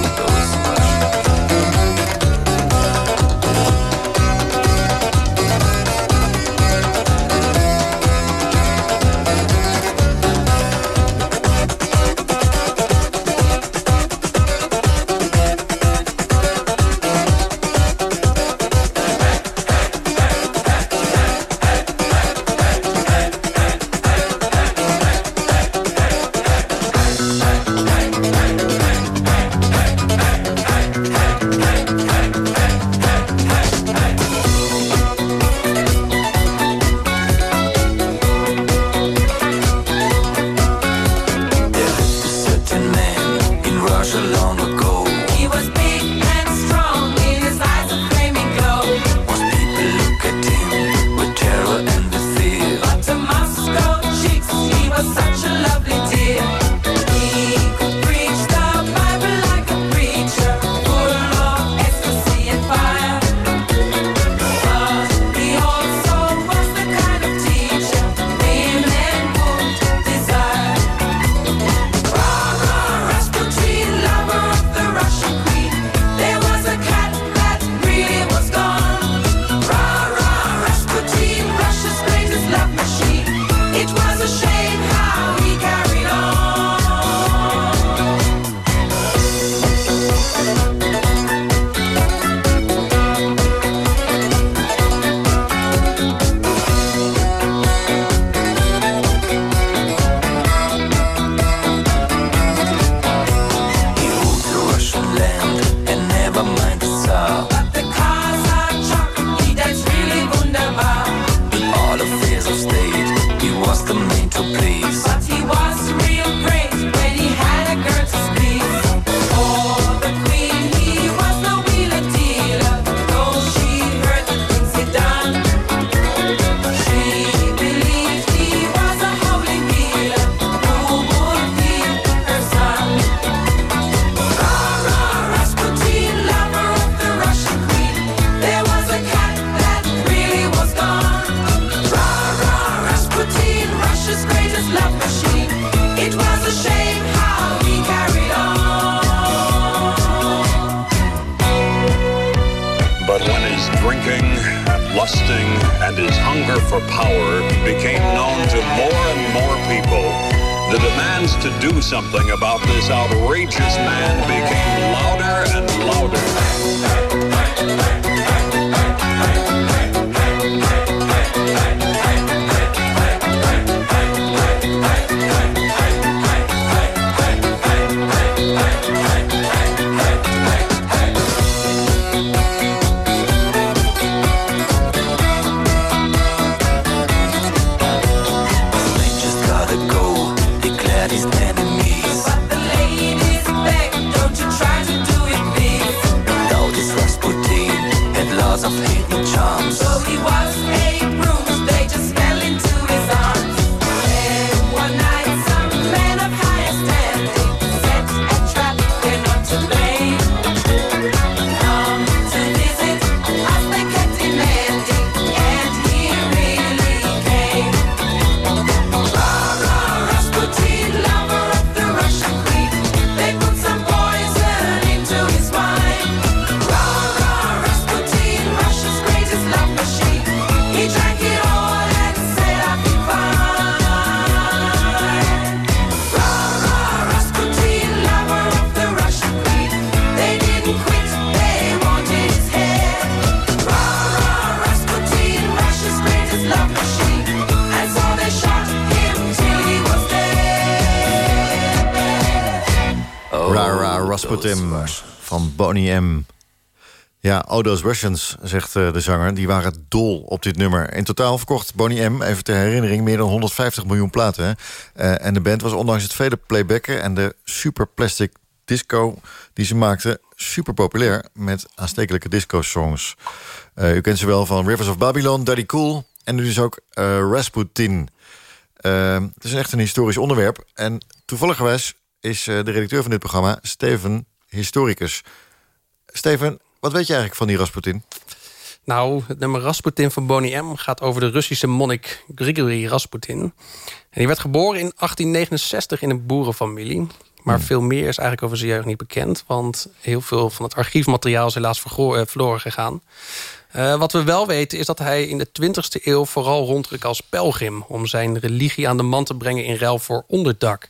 The demands to do something about this outrageous man became louder and louder. Ja, oh, Russians, zegt eh, de zanger. Die waren dol op dit nummer. In totaal verkocht Bonnie M, even ter herinnering... meer dan 150 miljoen platen. Eh, en de band was ondanks het vele playbacken... en de super plastic disco die ze maakte... super populair met aanstekelijke disco-songs. Eh, u kent ze wel van Rivers of Babylon, Daddy Cool... en nu dus ook Rasputin. Eh, het is echt een historisch onderwerp. En toevallig is de redacteur van dit programma... Steven, historicus. Steven, wat weet je eigenlijk van die Rasputin? Nou, het nummer Rasputin van Boney M. gaat over de Russische monnik Grigory Rasputin. En die werd geboren in 1869 in een boerenfamilie. Maar veel meer is eigenlijk over zijn jeugd niet bekend. Want heel veel van het archiefmateriaal is helaas eh, verloren gegaan. Eh, wat we wel weten is dat hij in de 20e eeuw vooral rondtrok als pelgrim... om zijn religie aan de man te brengen in ruil voor onderdak.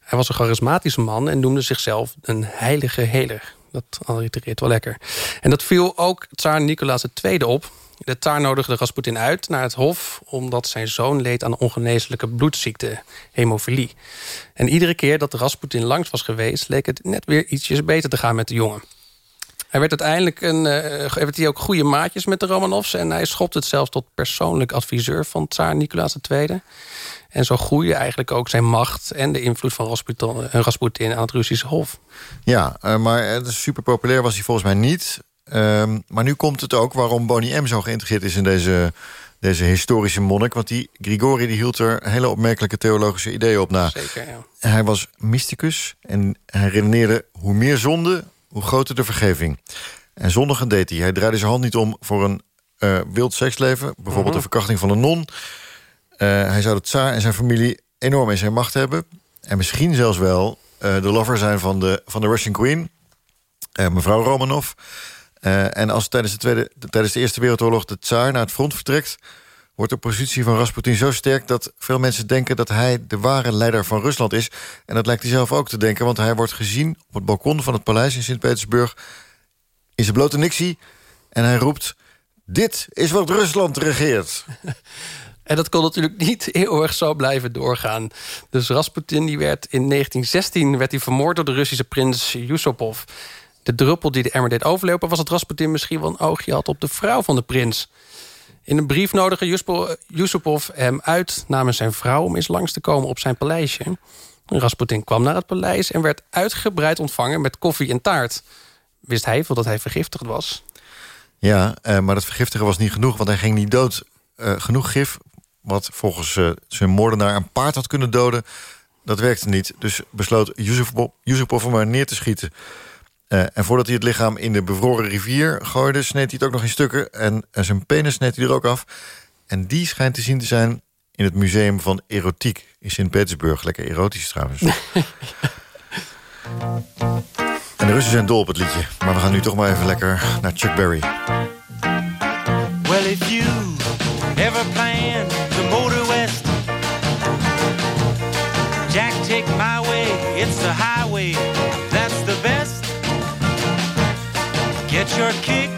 Hij was een charismatische man en noemde zichzelf een heilige heler. Dat allitereert wel lekker. En dat viel ook tsaar Nicolaas II op. De tsaar nodigde Rasputin uit naar het hof... omdat zijn zoon leed aan ongeneeslijke bloedziekte, hemofilie. En iedere keer dat Rasputin langs was geweest... leek het net weer ietsjes beter te gaan met de jongen. Hij werd uiteindelijk een, eh, werd hij ook goede maatjes met de Romanovs... en hij schopte het zelfs tot persoonlijk adviseur van tsaar Nicolaas II. En zo groeide eigenlijk ook zijn macht... en de invloed van Rasputin, eh, Rasputin aan het Russische hof. Ja, eh, maar eh, super populair was hij volgens mij niet. Ehm, maar nu komt het ook waarom Bonnie M. zo geïntegreerd is in deze, deze historische monnik. Want die Grigori die hield er hele opmerkelijke theologische ideeën op na. Zeker, ja. Hij was mysticus en hij redeneerde... hoe meer zonde, hoe groter de vergeving. En zondigen deed hij. Hij draaide zijn hand niet om voor een wild seksleven. Bijvoorbeeld Mhm. de verkrachting van een non. Eh, hij zou de tsaar en zijn familie enorm in zijn macht hebben. En misschien zelfs wel eh, de lover zijn van de, van de Russian Queen. eh, mevrouw Romanov. En als tijdens de, tweede, tijdens de Eerste Wereldoorlog de tsaar naar het front vertrekt... wordt de positie van Rasputin zo sterk dat veel mensen denken... dat hij de ware leider van Rusland is. En dat lijkt hij zelf ook te denken... want hij wordt gezien op het balkon van het paleis in Sint-Petersburg... in zijn blote nixie. En hij roept... Dit is wat Rusland regeert. [LAUGHS] En dat kon natuurlijk [LAUGHS] niet eeuwig zo blijven doorgaan. Dus Rasputin die werd in 1916 werd hij vermoord door de Russische prins Yusupov. De druppel die de emmer deed overlopen... was dat Rasputin misschien wel een oogje had op de vrouw van de prins. In een brief nodigde Yusupov hem uit namens zijn vrouw... om eens langs te komen op zijn paleisje. Rasputin kwam naar het paleis en werd uitgebreid ontvangen... met koffie en taart. Wist hij veel dat hij vergiftigd was? Ja, eh, maar dat vergiftigen was niet genoeg, want hij ging niet dood. Eh, genoeg gif, wat volgens eh, zijn moordenaar een paard had kunnen doden... dat werkte niet, dus besloot Yusupov, hem maar neer te schieten. Eh, en voordat hij het lichaam in de bevroren rivier gooide... sneed hij het ook nog in stukken en zijn penis sneed hij er ook af. En die schijnt te zien te zijn in het Museum van Erotiek in Sint-Petersburg. Lekker erotisch trouwens. [LAUGHS] en de Russen zijn dol op het liedje. Maar we gaan nu toch maar even lekker naar Chuck Berry. It's the highway, that's the best. Get your kicks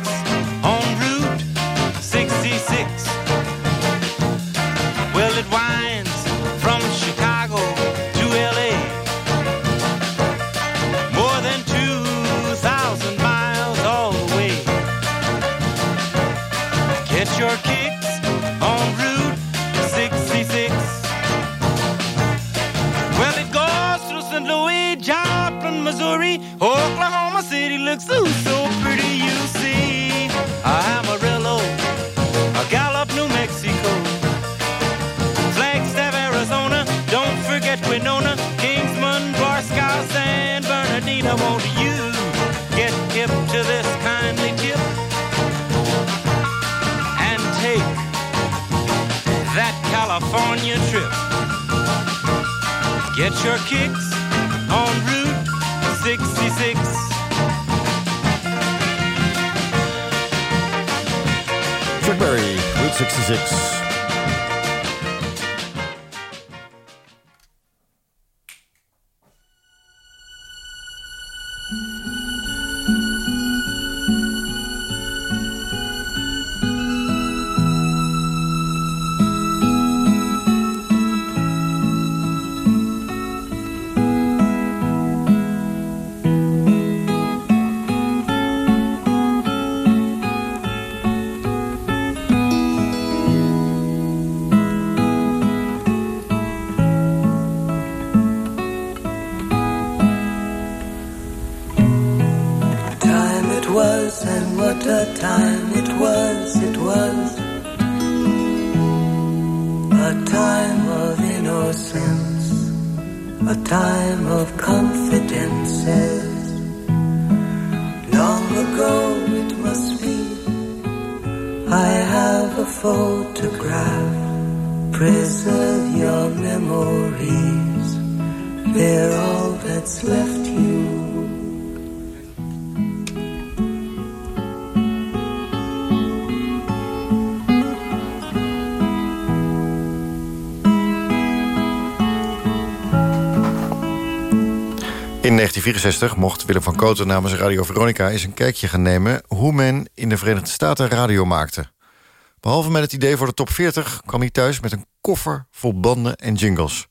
your kicks on Route 66. Chuck Berry, Route 66. In 1964 mocht Willem van Koten namens Radio Veronica eens een kijkje gaan nemen hoe men in de Verenigde Staten radio maakte. Behalve met het idee voor de top 40 kwam hij thuis met een koffer vol banden en jingles.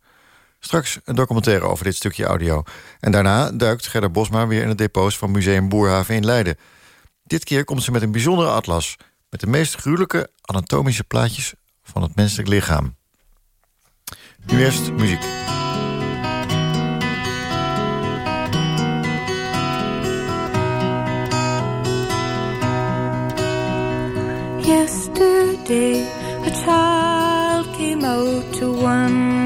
Straks een documentaire over dit stukje audio. En daarna duikt Gerda Bosma weer in de depots van Museum Boerhaven in Leiden. Dit keer komt ze met een bijzondere atlas... met de meest gruwelijke anatomische plaatjes van het menselijk lichaam. Nu eerst MUZIEK Yesterday, a child came out to one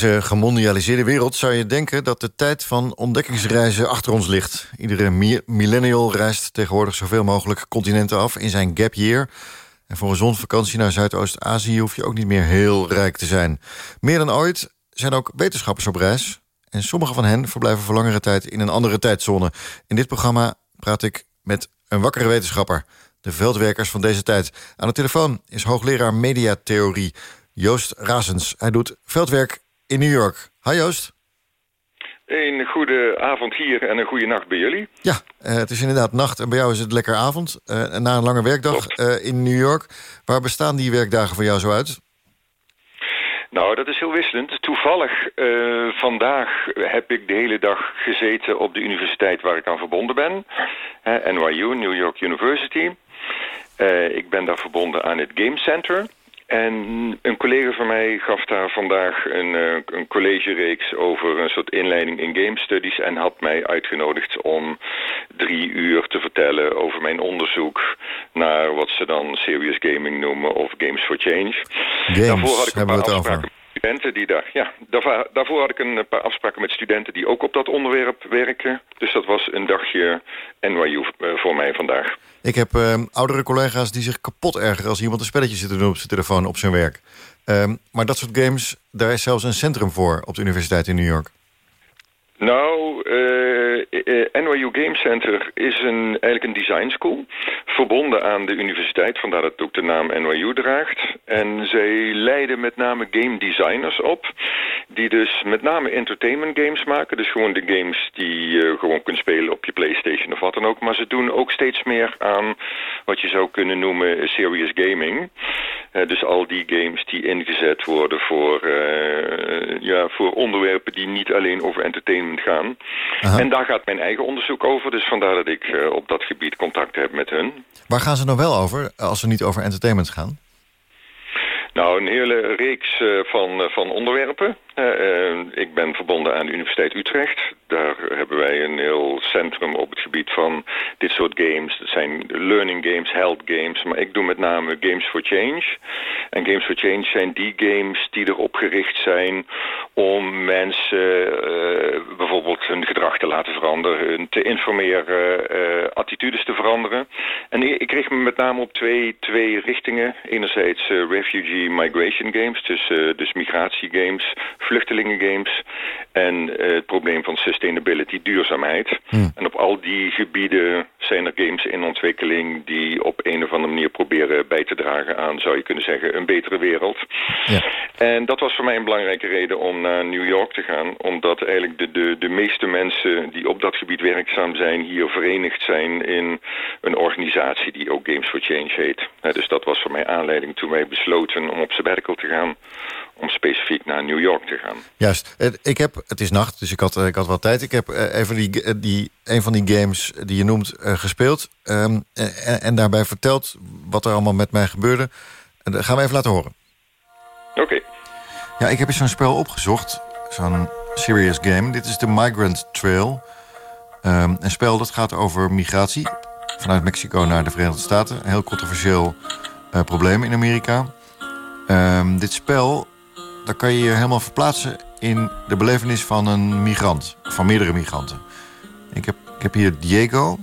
deze gemondialiseerde wereld zou je denken dat de tijd van ontdekkingsreizen achter ons ligt. Iedere mi- millennial reist tegenwoordig zoveel mogelijk continenten af in zijn gap year. En voor een zonvakantie naar Zuidoost-Azië hoef je ook niet meer heel rijk te zijn. Meer dan ooit zijn ook wetenschappers op reis. En sommige van hen verblijven voor langere tijd in een andere tijdzone. In dit programma praat ik met een wakkere wetenschapper. De veldwerkers van deze tijd. Aan de telefoon is hoogleraar mediatheorie Joost Razens. Hij doet veldwerk in New York. Hi Joost. Een goede avond hier en een goede nacht bij jullie. Ja, eh, het is inderdaad nacht en bij jou is het lekker avond. eh, na een lange werkdag eh, in New York. Waar bestaan die werkdagen voor jou zo uit? Nou, dat is heel wisselend. Toevallig vandaag heb ik de hele dag gezeten op de universiteit waar ik aan verbonden ben. NYU, New York University. Ik ben daar verbonden aan het Game Center. En een collega van mij gaf daar vandaag een, eh, een collegereeks over een soort inleiding in game studies en had mij uitgenodigd om drie uur te vertellen over mijn onderzoek naar wat ze dan serious gaming noemen of games for change. Games daarvoor had ik een paar afspraken studenten die daar, ja, daarvoor, daarvoor had ik een paar afspraken met studenten die ook op dat onderwerp werken. Dus dat was een dagje NYU eh, voor mij vandaag. Ik heb eh, oudere collega's die zich kapot ergeren... als iemand een spelletje zit te doen op zijn telefoon op zijn werk. Ehm, maar dat soort games, daar is zelfs een centrum voor... op de universiteit in New York. Nou, eh, eh, NYU Game Center is een, eigenlijk een design school. Verbonden aan de universiteit, vandaar dat het ook de naam NYU draagt. En zij leiden met name game designers op. Die dus met name entertainment games maken. Dus gewoon de games die je gewoon kunt spelen op je Playstation of wat dan ook. Maar ze doen ook steeds meer aan wat je zou kunnen noemen serious gaming. Eh, dus al die games die ingezet worden voor, ja, voor onderwerpen die niet alleen over entertainment gaan. En daar gaat mijn eigen onderzoek over. Dus vandaar dat ik eh, op dat gebied contact heb met hun. Waar gaan ze nou wel over, als ze niet over entertainment gaan? Nou, een hele reeks eh, van, eh, van onderwerpen. Eh, eh, ik ben verbonden aan de Universiteit Utrecht. Daar hebben wij een heel centrum op het gebied van dit soort games. Dat zijn learning games, health games. Maar ik doe met name Games for Change. En Games for Change zijn die games die erop gericht zijn om mensen eh, bijvoorbeeld hun gedrag te laten veranderen, hun te informeren, eh, attitudes te veranderen. En ik richt me met name op twee, twee richtingen. Enerzijds refugee migration games, dus, dus migratiegames, vluchtelingengames en eh, het probleem van sustainability, duurzaamheid. En op al die gebieden zijn er games in ontwikkeling die op een of andere manier proberen bij te dragen aan, zou je kunnen zeggen, een betere wereld. En dat was voor mij een belangrijke reden om naar New York te gaan. Omdat eigenlijk de, de, de meeste mensen die op dat gebied werkzaam zijn... hier verenigd zijn in een organisatie die ook Games for Change heet. Dus dat was voor mij aanleiding toen wij besloten om op sabbatical te gaan... om specifiek naar New York te gaan. Juist. Eh, Ik heb, het is nacht, dus ik had, eh, ik had wat tijd. Ik heb eh, even die, die, een van die games die je noemt gespeeld. ehm, en, en daarbij verteld wat er allemaal met mij gebeurde. En dat gaan we even laten horen. Oké. Ja, ik heb eens zo'n spel opgezocht. Zo'n serious game. Dit is de Migrant Trail. Ehm, een spel dat gaat over migratie. Vanuit Mexico naar de Verenigde Staten. Een heel controversieel probleem in Amerika. Ehm, dit spel, daar kan je je helemaal verplaatsen... in de belevenis van een migrant. Van meerdere migranten. Ik heb, ik heb hier Diego.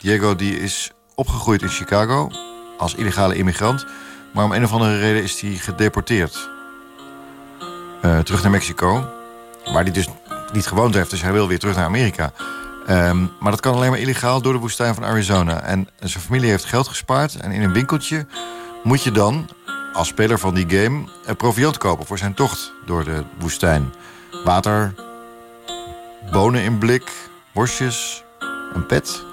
Diego die is opgegroeid in Chicago als illegale immigrant. Maar om een of andere reden is hij gedeporteerd. Eh, terug naar Mexico. Waar hij dus niet gewoond heeft, dus hij wil weer terug naar Amerika. Ehm, maar dat kan alleen maar illegaal door de woestijn van Arizona. En zijn familie heeft geld gespaard. En in een winkeltje moet je dan, als speler van die game... proviant kopen voor zijn tocht door de woestijn. Water, bonen in blik, worstjes, een pet,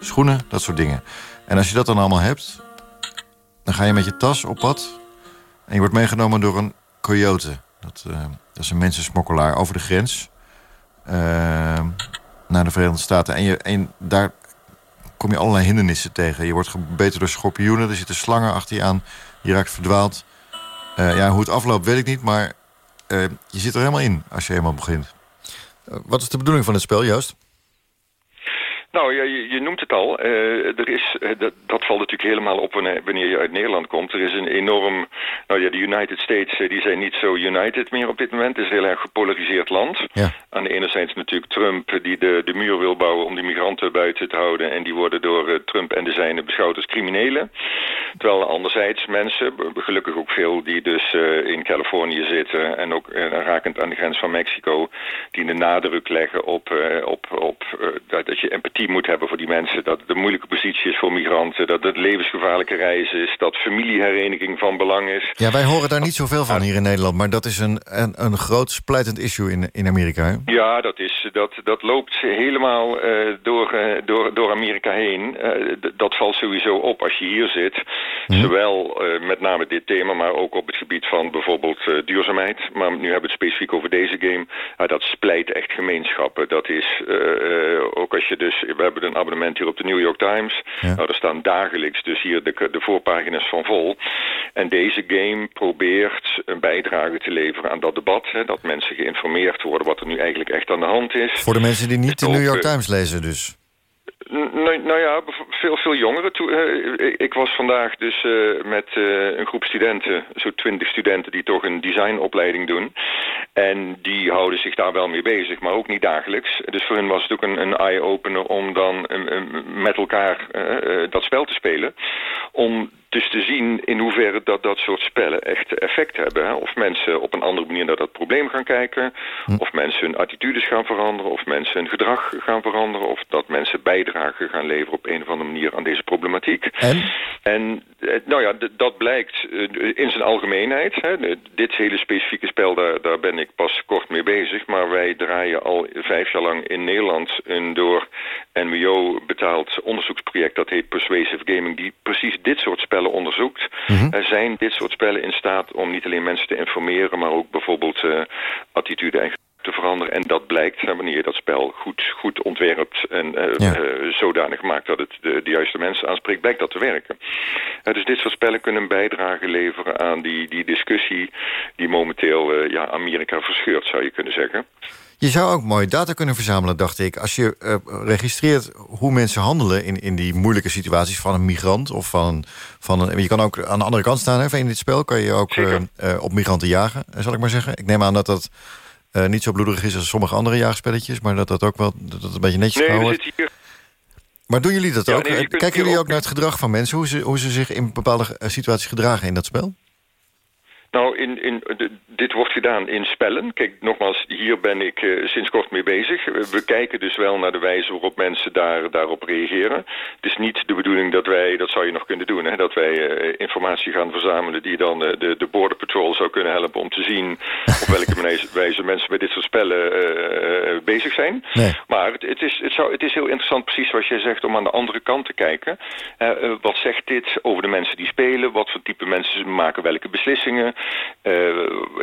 schoenen, dat soort dingen. En als je dat dan allemaal hebt, dan ga je met je tas op pad... en je wordt meegenomen door een coyote. Dat, eh, dat is een mensensmokkelaar over de grens. eh, naar de Verenigde Staten. En, je, en daar kom je allerlei hindernissen tegen. Je wordt gebeten door schorpioenen, er zitten slangen achter je aan. Je raakt verdwaald. Eh, ja, hoe het afloopt weet ik niet, maar eh, je zit er helemaal in als je helemaal begint. Eh, wat is de bedoeling van het spel, Joost? Nou, ja, je, je noemt het al. Eh, er is, eh, dat, dat valt natuurlijk helemaal op wanneer, wanneer je uit Nederland komt. Er is een enorm... Nou ja, de United States eh, die zijn niet zo united meer op dit moment. Het is een heel erg gepolariseerd land. Ja. Aan de ene zijde natuurlijk Trump die de, de muur wil bouwen om die migranten buiten te houden. En die worden door Trump en de zijnen beschouwd als criminelen. Terwijl anderzijds mensen, gelukkig ook veel die dus in Californië zitten... en ook rakend aan de grens van Mexico... die de nadruk leggen op, op, op dat, dat je empathie moet hebben voor die mensen. Dat het een moeilijke positie is voor migranten. Dat het levensgevaarlijke reizen is. Dat familiehereniging van belang is. Ja, wij horen daar niet zoveel van hier in Nederland... maar dat is een, een, een groot splijtend issue in, in Amerika. Hè? Ja, dat, is, dat, dat loopt helemaal eh, door, eh, door, door Amerika heen. Eh, dat valt sowieso op als je hier zit. Zowel eh, met name dit thema, maar ook op het gebied van bijvoorbeeld duurzaamheid. Maar nu hebben we het specifiek over deze game. Ja, dat splijt echt gemeenschappen. Dat is ook als je dus... We hebben een abonnement hier op de New York Times. Nou, daar staan dagelijks dus hier de, de voorpagina's van vol. En deze game probeert een bijdrage te leveren aan dat debat. Hè, dat mensen geïnformeerd worden wat er nu eigenlijk echt aan de hand is. Voor de mensen die niet de New York Times lezen dus. Nou, nou ja, veel, veel jongeren. Eh, ik- was vandaag dus eh, met eh, een groep studenten, zo'n twintig studenten die toch een designopleiding doen. En die houden zich daar wel mee bezig, maar ook niet dagelijks. Dus voor hen was het ook een, een eye-opener om dan met elkaar dat spel te spelen. Om dus te zien in hoeverre dat dat soort spellen echt effect hebben. Hè? Of mensen op een andere manier naar dat probleem gaan kijken. Of mensen hun attitudes gaan veranderen. Of mensen hun gedrag gaan veranderen. Of dat mensen bijdrage gaan leveren op een of andere manier aan deze problematiek. En? En nou ja, dat blijkt eh, in zijn algemeenheid. Hè. Dit hele specifieke spel, daar, daar ben ik pas kort mee bezig. Maar wij draaien al vijf jaar lang in Nederland een door NWO betaald onderzoeksproject. Dat heet Persuasive Gaming, die precies dit soort spellen onderzoekt. Er zijn dit soort spellen in staat om niet alleen mensen te informeren... maar ook bijvoorbeeld eh, attitude en te veranderen. En dat blijkt wanneer je dat spel goed, goed ontwerpt en eh, eh, zodanig maakt dat het de, de juiste mensen aanspreekt, blijkt dat te werken. Dus dit soort spellen kunnen een bijdrage leveren aan die, die discussie die momenteel eh, ja, Amerika verscheurt, zou je kunnen zeggen. Je zou ook mooi data kunnen verzamelen, dacht ik. Als je registreert hoe mensen handelen in, in die moeilijke situaties van een migrant. Of van, van een, je kan ook aan de andere kant staan hè, in dit spel. Kan je ook op migranten jagen, zal ik maar zeggen. Ik neem aan dat dat eh, niet zo bloederig is als sommige andere jaagspelletjes. Maar dat dat ook wel dat een beetje netjes Nee, wordt. hier. Maar doen jullie dat Ja, ook? nee, Eh, Kijken jullie ook- ook naar het gedrag van mensen? Hoe ze, hoe ze zich in bepaalde eh, situaties gedragen in dat spel? Nou, in, in, de- dit wordt gedaan in spellen. Kijk, nogmaals, hier ben ik eh, sinds kort mee bezig. We, kijken dus wel naar de wijze waarop mensen daar, daarop reageren. Het is niet de bedoeling dat wij, dat zou je nog kunnen doen... Hè, dat wij eh, informatie gaan verzamelen die dan eh, de, de Border Patrol zou kunnen helpen... om te zien op welke [LAUGHS] wijze mensen met dit soort spellen bezig zijn. Maar het, het, is, het, zou, het is heel interessant, precies zoals jij zegt, om aan de andere kant te kijken. Wat zegt dit over de mensen die spelen? Wat voor type mensen maken welke beslissingen?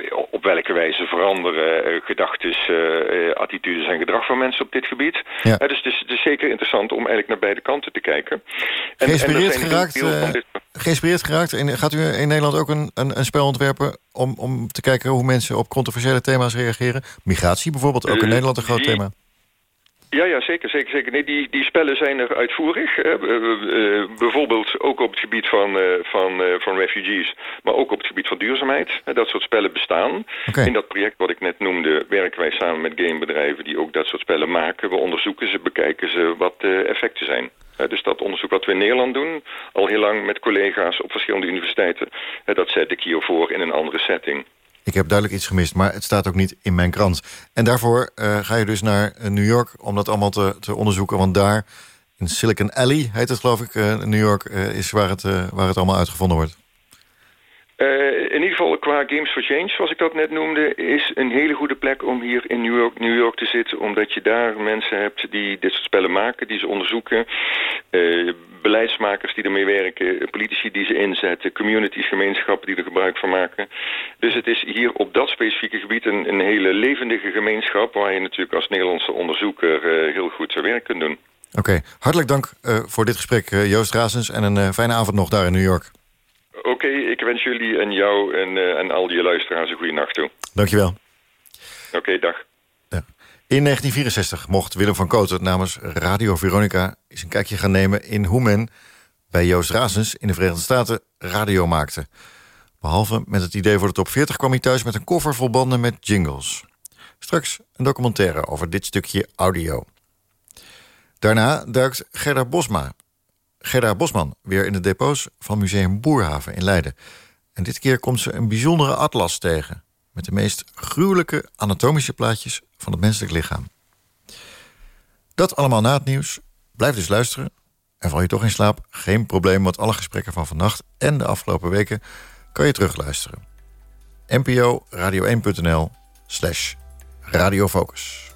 Eh, op welke wijze veranderen uh, gedachten, uh, attitudes en gedrag van mensen op dit gebied? Ja. dus het is, het is, zeker interessant om eigenlijk naar beide kanten te kijken. En, Geïnspireerd en er geraakt, eh, dit- geïnspireerd geraakt. En gaat u in Nederland ook een, een, een spel ontwerpen... Om, om te kijken hoe mensen op controversiële thema's reageren? Migratie bijvoorbeeld, ook in Eh, Nederland een groot thema. Ja, ja, zeker, zeker, zeker. Nee, die, die spellen zijn er uitvoerig. hè. Eh, bijvoorbeeld ook op het gebied van, eh, van, eh, van refugees, maar ook op het gebied van duurzaamheid. Dat soort spellen bestaan. In dat project wat ik net noemde, werken wij samen met gamebedrijven die ook dat soort spellen maken. We onderzoeken ze, bekijken ze wat de effecten zijn. Dus dat onderzoek wat we in Nederland doen, al heel lang met collega's op verschillende universiteiten, dat zet ik hier voor in een andere setting. Ik heb duidelijk iets gemist, maar het staat ook niet in mijn krant. En daarvoor eh, ga je dus naar eh, New York om dat allemaal te, te onderzoeken. Want daar, in Silicon Alley heet het geloof ik, eh, New York, is waar het, waar het allemaal uitgevonden wordt. In ieder geval qua Games for Change, zoals ik dat net noemde... is een hele goede plek om hier in New York, New York te zitten... omdat je daar mensen hebt die dit soort spellen maken, die ze onderzoeken... beleidsmakers die ermee werken, politici die ze inzetten... communities, gemeenschappen die er gebruik van maken. Dus het is hier op dat specifieke gebied een, een hele levendige gemeenschap... waar je natuurlijk als Nederlandse onderzoeker eh, heel goed zijn werk kunt doen. Oké, hartelijk dank eh, voor dit gesprek, eh, Joost Razens. En een fijne avond nog daar in New York. Oké, ik wens jullie en jou en, en al je luisteraars een goede nacht toe. Dankjewel. Oké, dag. In 1964 mocht Willem van Kooten namens Radio Veronica... eens een kijkje gaan nemen in hoe men bij Joost Razens... in de Verenigde Staten radio maakte. Behalve met het idee voor de top 40 kwam hij thuis... met een koffer vol banden met jingles. Straks een documentaire over dit stukje audio. Daarna duikt Gerda Bosma, Gerda Bosman weer in de depots van Museum Boerhaven in Leiden. En dit keer komt ze een bijzondere atlas tegen... met de meest gruwelijke anatomische plaatjes van het menselijk lichaam. Dat allemaal na het nieuws. Blijf dus luisteren. En val je toch in slaap, geen probleem... want alle gesprekken van vannacht en de afgelopen weken... kan je terugluisteren. NPO Radio 1.nl slash radiofocus.